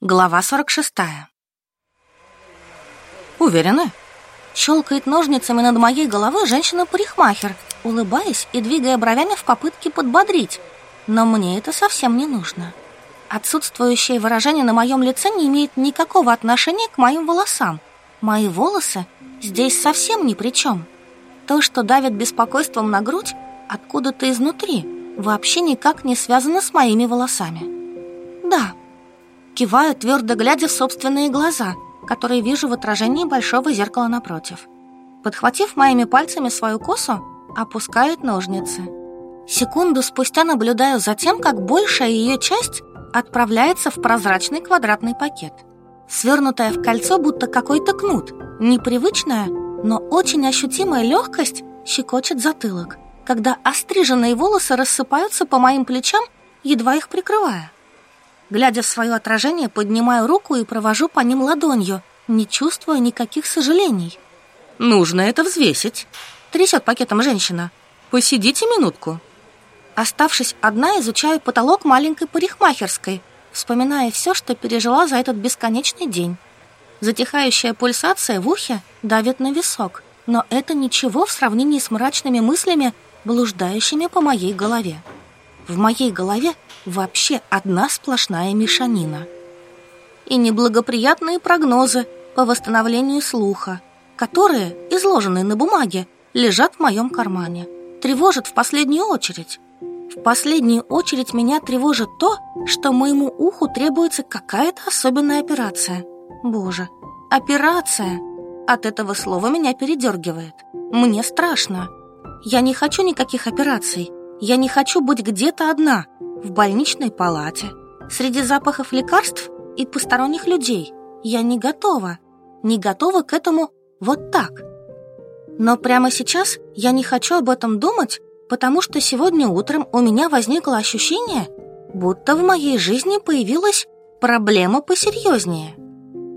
Глава 46. Уверены? Щелкает ножницами над моей головой женщина-парикмахер, улыбаясь и двигая бровями в попытке подбодрить. Но мне это совсем не нужно. Отсутствующее выражение на моем лице не имеет никакого отношения к моим волосам. Мои волосы здесь совсем ни при чем. То, что давит беспокойством на грудь, откуда-то изнутри, вообще никак не связано с моими волосами. Да, Киваю, твердо глядя в собственные глаза, которые вижу в отражении большого зеркала напротив. Подхватив моими пальцами свою косу, опускает ножницы. Секунду спустя наблюдаю за тем, как большая ее часть отправляется в прозрачный квадратный пакет. Свернутая в кольцо, будто какой-то кнут. Непривычная, но очень ощутимая легкость щекочет затылок, когда остриженные волосы рассыпаются по моим плечам, едва их прикрывая. Глядя в свое отражение, поднимаю руку и провожу по ним ладонью, не чувствуя никаких сожалений. «Нужно это взвесить», — трясет пакетом женщина. «Посидите минутку». Оставшись одна, изучаю потолок маленькой парикмахерской, вспоминая все, что пережила за этот бесконечный день. Затихающая пульсация в ухе давит на висок, но это ничего в сравнении с мрачными мыслями, блуждающими по моей голове. В моей голове вообще одна сплошная мешанина. И неблагоприятные прогнозы по восстановлению слуха, которые, изложенные на бумаге, лежат в моем кармане. Тревожат в последнюю очередь. В последнюю очередь меня тревожит то, что моему уху требуется какая-то особенная операция. Боже, операция! От этого слова меня передергивает. Мне страшно. Я не хочу никаких операций. Я не хочу быть где-то одна – в больничной палате, среди запахов лекарств и посторонних людей. Я не готова, не готова к этому вот так. Но прямо сейчас я не хочу об этом думать, потому что сегодня утром у меня возникло ощущение, будто в моей жизни появилась проблема посерьезнее.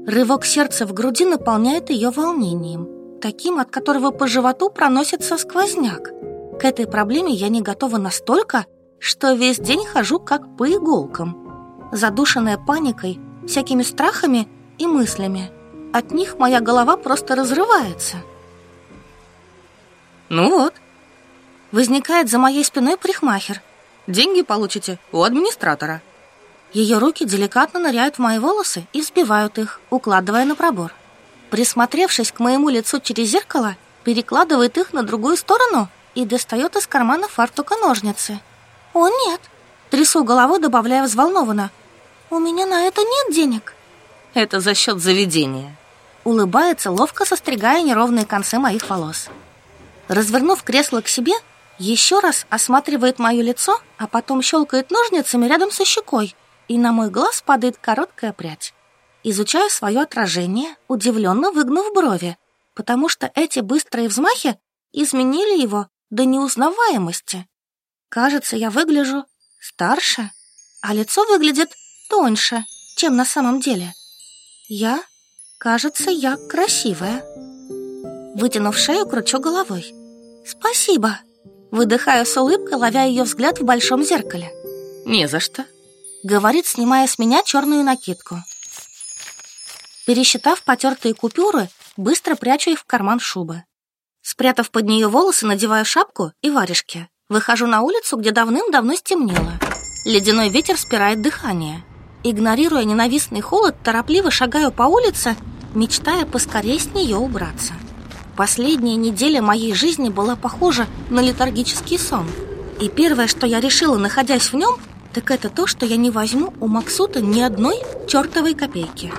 Рывок сердца в груди наполняет ее волнением, таким, от которого по животу проносится сквозняк. К этой проблеме я не готова настолько, что весь день хожу как по иголкам, задушенная паникой, всякими страхами и мыслями. От них моя голова просто разрывается. Ну вот. Возникает за моей спиной парикмахер. Деньги получите у администратора. Ее руки деликатно ныряют в мои волосы и взбивают их, укладывая на пробор. Присмотревшись к моему лицу через зеркало, перекладывает их на другую сторону и достает из кармана фартука ножницы – «О, нет!» Трясу головой, добавляя взволнованно. «У меня на это нет денег». «Это за счет заведения». Улыбается, ловко состригая неровные концы моих волос. Развернув кресло к себе, еще раз осматривает мое лицо, а потом щелкает ножницами рядом со щекой, и на мой глаз падает короткая прядь. Изучаю свое отражение, удивленно выгнув брови, потому что эти быстрые взмахи изменили его до неузнаваемости. Кажется, я выгляжу старше, а лицо выглядит тоньше, чем на самом деле. Я, кажется, я красивая. Вытянув шею, кручу головой. Спасибо. Выдыхаю с улыбкой, ловя ее взгляд в большом зеркале. Не за что. Говорит, снимая с меня черную накидку. Пересчитав потертые купюры, быстро прячу их в карман шубы. Спрятав под нее волосы, надеваю шапку и варежки. Выхожу на улицу, где давным-давно стемнело. Ледяной ветер спирает дыхание. Игнорируя ненавистный холод, торопливо шагаю по улице, мечтая поскорее с нее убраться. Последняя неделя моей жизни была похожа на летаргический сон. И первое, что я решила, находясь в нем, так это то, что я не возьму у Максута ни одной чертовой копейки.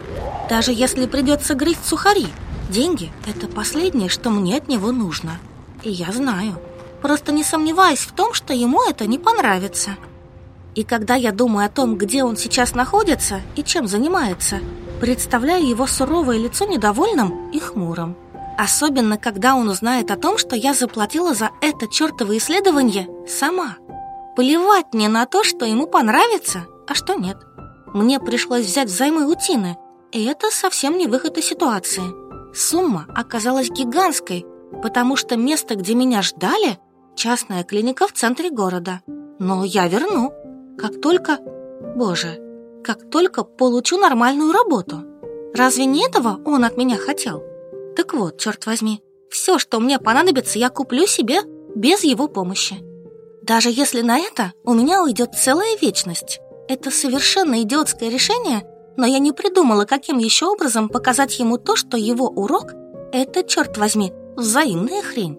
Даже если придется грызть сухари, деньги – это последнее, что мне от него нужно. И я знаю – просто не сомневаясь в том, что ему это не понравится. И когда я думаю о том, где он сейчас находится и чем занимается, представляю его суровое лицо недовольным и хмурым. Особенно, когда он узнает о том, что я заплатила за это чертово исследование сама. Плевать мне на то, что ему понравится, а что нет. Мне пришлось взять взаймы у Тины, и это совсем не выход из ситуации. Сумма оказалась гигантской, потому что место, где меня ждали – Частная клиника в центре города. Но я верну, как только... Боже, как только получу нормальную работу. Разве не этого он от меня хотел? Так вот, черт возьми, все, что мне понадобится, я куплю себе без его помощи. Даже если на это у меня уйдет целая вечность. Это совершенно идиотское решение, но я не придумала, каким еще образом показать ему то, что его урок — это, черт возьми, взаимная хрень.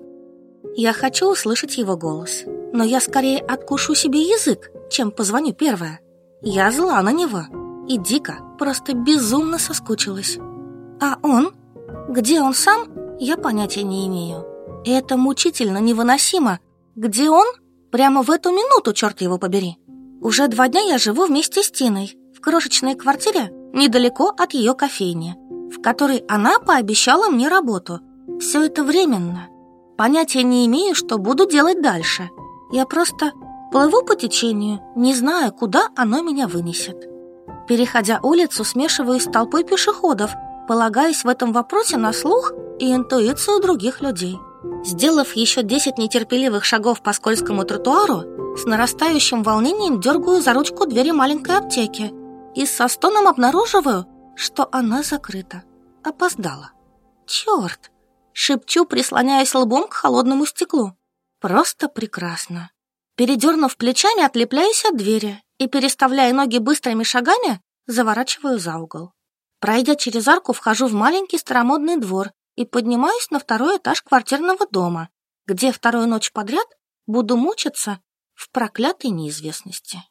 Я хочу услышать его голос, но я скорее откушу себе язык, чем позвоню первая. Я зла на него и дико, просто безумно соскучилась. А он? Где он сам? Я понятия не имею. Это мучительно невыносимо. Где он? Прямо в эту минуту, черт его побери. Уже два дня я живу вместе с Тиной крошечной квартире недалеко от ее кофейни, в которой она пообещала мне работу. Все это временно. Понятия не имею, что буду делать дальше. Я просто плыву по течению, не зная, куда оно меня вынесет. Переходя улицу, смешиваюсь с толпой пешеходов, полагаясь в этом вопросе на слух и интуицию других людей. Сделав еще 10 нетерпеливых шагов по скользкому тротуару, с нарастающим волнением дергаю за ручку двери маленькой аптеки и со стоном обнаруживаю, что она закрыта. Опоздала. Черт! Шепчу, прислоняясь лбом к холодному стеклу. Просто прекрасно. Передернув плечами, отлепляюсь от двери и, переставляя ноги быстрыми шагами, заворачиваю за угол. Пройдя через арку, вхожу в маленький старомодный двор и поднимаюсь на второй этаж квартирного дома, где вторую ночь подряд буду мучиться в проклятой неизвестности.